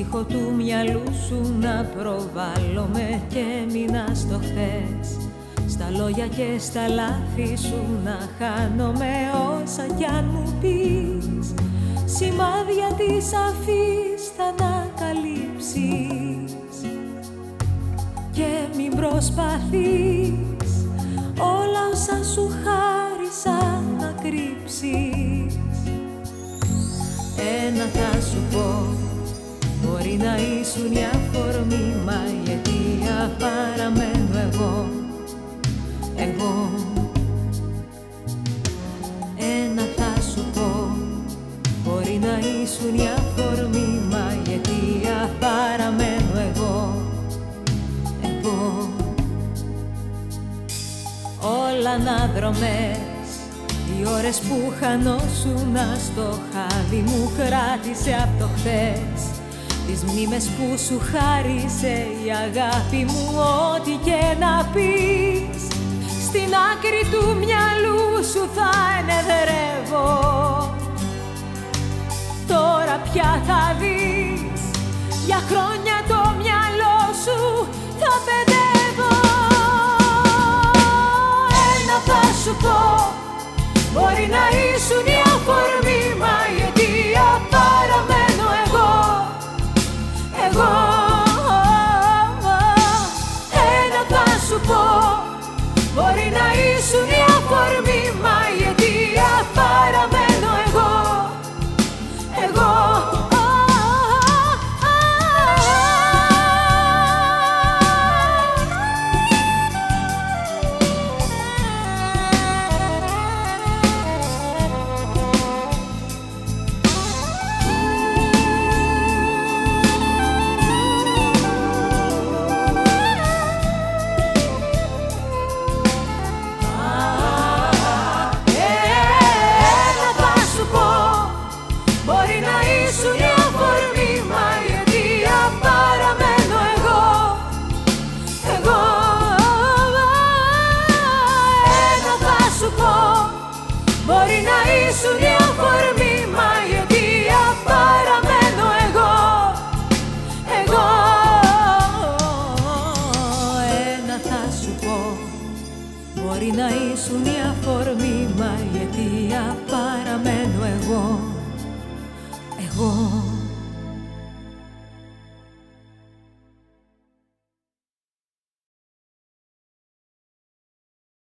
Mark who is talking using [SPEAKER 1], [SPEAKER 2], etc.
[SPEAKER 1] ήχο του μυαλού σου να προβάλλομαι και μείνα στο χτες Στα λόγια και στα λάθη σου να χάνομαι όσα κι αν μου πεις. Σημάδια της αφής θα ανακαλύψεις. Και μην προσπαθείς όλα όσα σου χάρισα να κρύψεις Ένα θα σου πω. Μπορεί να ήσουν η αφορμή Μα η αιτία παραμένω εγώ. Εγώ Ένα θα σου πω. Μπορεί να ήσουν η αφορμή Μα η αιτία παραμένω εγώ. Εγώ Όλα να δρομές οι ώρες που χανόσουνα στο χάδι μου κράτησε από το χθες. Τις μνήμες που σου χάρισε η αγάπη μου Ό,τι και να πεις. Στην άκρη του μυαλού σου θα ενεδρεύω. Τώρα πια θα δεις. Για χρόνια Μπορεί να ήσουν η αφορμή Μα η αιτία παραμένω εγώ. Εγώ Ένα θα σου πω. Μπορεί να ήσουν η αφορμή να ήσουν η αφορμή Μα η αιτία παραμένω εγώ. Εγώ Ένα θα σου πω. Μπορεί να ήσουν η αφορμή, μα η